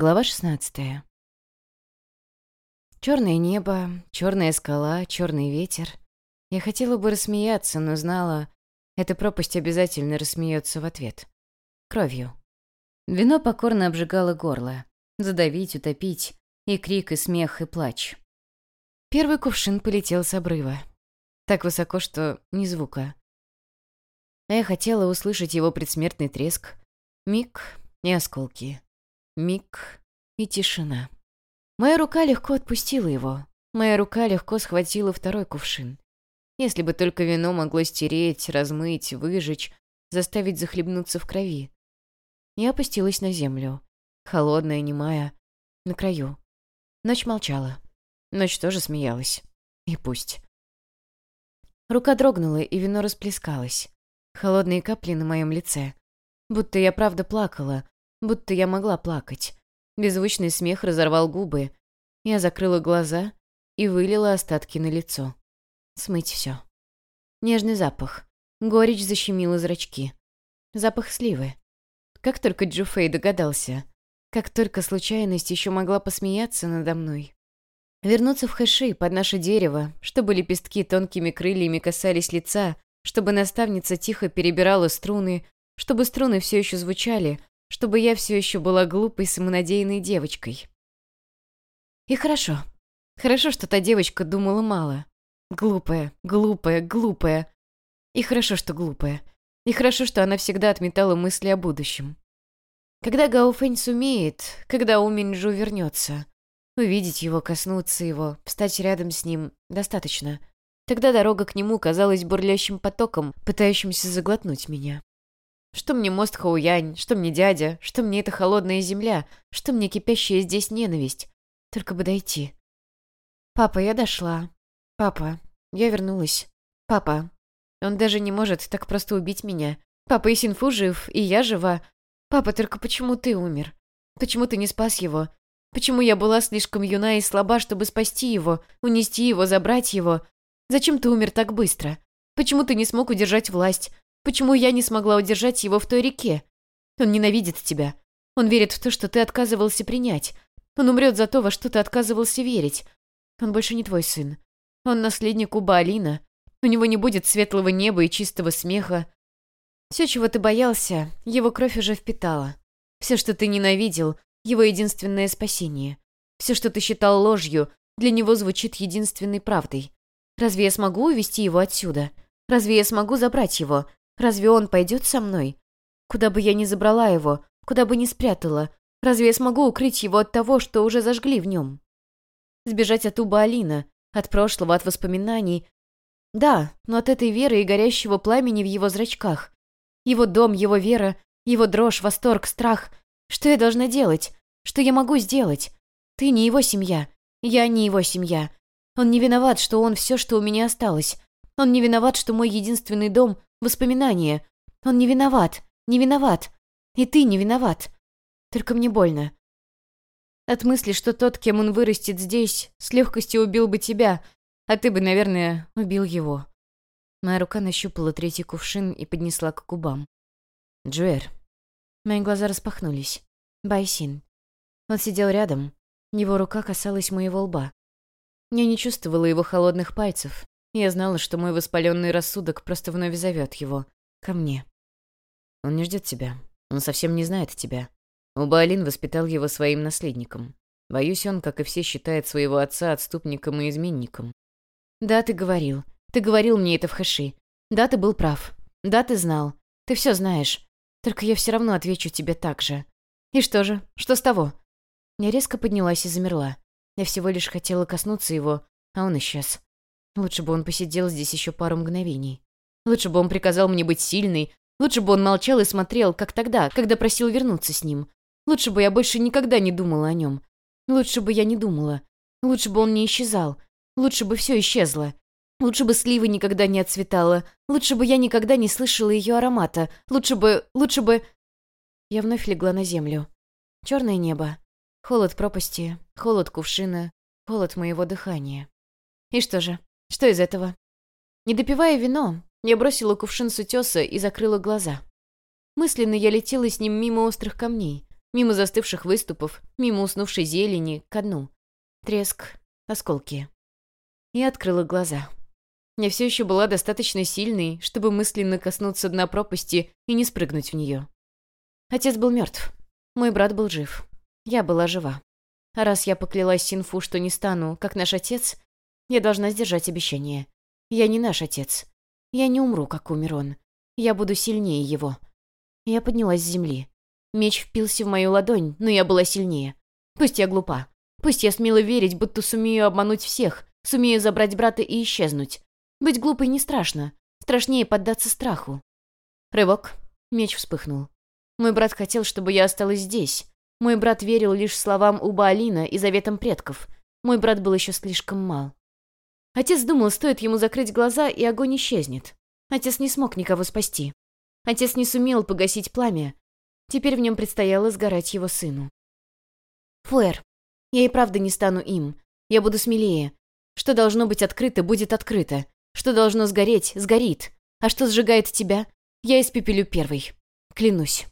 Глава 16. Черное небо, черная скала, черный ветер. Я хотела бы рассмеяться, но знала, эта пропасть обязательно рассмеется в ответ. Кровью. Вино покорно обжигало горло. Задавить, утопить. И крик, и смех, и плач. Первый кувшин полетел с обрыва. Так высоко, что ни звука. Я хотела услышать его предсмертный треск. Миг и осколки. Миг и тишина. Моя рука легко отпустила его. Моя рука легко схватила второй кувшин. Если бы только вино могло стереть, размыть, выжечь, заставить захлебнуться в крови. Я опустилась на землю. Холодная, немая, на краю. Ночь молчала. Ночь тоже смеялась. И пусть. Рука дрогнула, и вино расплескалось. Холодные капли на моем лице. Будто я правда плакала, будто я могла плакать. Беззвучный смех разорвал губы. Я закрыла глаза и вылила остатки на лицо. Смыть все. Нежный запах. Горечь защемила зрачки. Запах сливы. Как только Джуфей догадался. Как только случайность еще могла посмеяться надо мной. Вернуться в хэши под наше дерево, чтобы лепестки тонкими крыльями касались лица, чтобы наставница тихо перебирала струны, чтобы струны все еще звучали, чтобы я все еще была глупой, самонадеянной девочкой. И хорошо. Хорошо, что та девочка думала мало. Глупая, глупая, глупая. И хорошо, что глупая. И хорошо, что она всегда отметала мысли о будущем. Когда Гауфэнь сумеет, когда Уминджу вернется, увидеть его, коснуться его, встать рядом с ним, достаточно. Тогда дорога к нему казалась бурлящим потоком, пытающимся заглотнуть меня. Что мне мост Хауянь, что мне дядя, что мне эта холодная земля, что мне кипящая здесь ненависть. Только бы дойти. Папа, я дошла. Папа, я вернулась. Папа, он даже не может так просто убить меня. Папа и Синфу жив, и я жива. Папа, только почему ты умер? Почему ты не спас его? Почему я была слишком юна и слаба, чтобы спасти его, унести его, забрать его? Зачем ты умер так быстро? Почему ты не смог удержать власть? Почему я не смогла удержать его в той реке? Он ненавидит тебя. Он верит в то, что ты отказывался принять. Он умрет за то, во что ты отказывался верить. Он больше не твой сын. Он наследник Уба Алина. У него не будет светлого неба и чистого смеха. Все, чего ты боялся, его кровь уже впитала. Все, что ты ненавидел, его единственное спасение. Все, что ты считал ложью, для него звучит единственной правдой. Разве я смогу увести его отсюда? Разве я смогу забрать его? Разве он пойдет со мной? Куда бы я ни забрала его, куда бы ни спрятала, разве я смогу укрыть его от того, что уже зажгли в нем? Сбежать от Уба Алина, от прошлого, от воспоминаний. Да, но от этой веры и горящего пламени в его зрачках. Его дом, его вера, его дрожь, восторг, страх. Что я должна делать? Что я могу сделать? Ты не его семья. Я не его семья. Он не виноват, что он все, что у меня осталось. Он не виноват, что мой единственный дом Воспоминания. Он не виноват. Не виноват. И ты не виноват. Только мне больно. От мысли, что тот, кем он вырастет здесь, с легкостью убил бы тебя, а ты бы, наверное, убил его. Моя рука нащупала третий кувшин и поднесла к губам. Джуэр. Мои глаза распахнулись. Байсин. Он сидел рядом. Его рука касалась моего лба. Я не чувствовала его холодных пальцев, я знала, что мой воспаленный рассудок просто вновь зовет его. Ко мне. Он не ждет тебя. Он совсем не знает тебя. Убаалин воспитал его своим наследником. Боюсь, он, как и все, считает своего отца отступником и изменником. Да, ты говорил. Ты говорил мне это в хэши. Да, ты был прав. Да, ты знал. Ты все знаешь. Только я все равно отвечу тебе так же. И что же? Что с того? Я резко поднялась и замерла. Я всего лишь хотела коснуться его, а он исчез. Лучше бы он посидел здесь еще пару мгновений. Лучше бы он приказал мне быть сильной. Лучше бы он молчал и смотрел, как тогда, когда просил вернуться с ним. Лучше бы я больше никогда не думала о нем. Лучше бы я не думала. Лучше бы он не исчезал. Лучше бы все исчезло. Лучше бы слива никогда не отцветала. Лучше бы я никогда не слышала ее аромата. Лучше бы... Лучше бы... Я вновь легла на землю. Черное небо. Холод пропасти. Холод кувшина. Холод моего дыхания. И что же? Что из этого? Не допивая вино, я бросила кувшин с утеса и закрыла глаза. Мысленно я летела с ним мимо острых камней. мимо застывших выступов, мимо уснувшей зелени, ко дну. Треск, осколки. Я открыла глаза. Я все еще была достаточно сильной, чтобы мысленно коснуться дна пропасти и не спрыгнуть в нее. Отец был мертв. Мой брат был жив. Я была жива. А раз я поклялась Синфу, что не стану, как наш отец, я должна сдержать обещание. Я не наш отец. Я не умру, как умер он. Я буду сильнее его. Я поднялась с земли. Меч впился в мою ладонь, но я была сильнее. Пусть я глупа. Пусть я смела верить, будто сумею обмануть всех, сумею забрать брата и исчезнуть. Быть глупой не страшно. Страшнее поддаться страху. Рывок. Меч вспыхнул. Мой брат хотел, чтобы я осталась здесь. Мой брат верил лишь словам Уба Алина и заветам предков. Мой брат был еще слишком мал. Отец думал, стоит ему закрыть глаза, и огонь исчезнет. Отец не смог никого спасти. Отец не сумел погасить пламя. Теперь в нем предстояло сгорать его сыну. Фуэр, я и правда не стану им. Я буду смелее. Что должно быть открыто, будет открыто. Что должно сгореть, сгорит. А что сжигает тебя, я испепелю первый. Клянусь.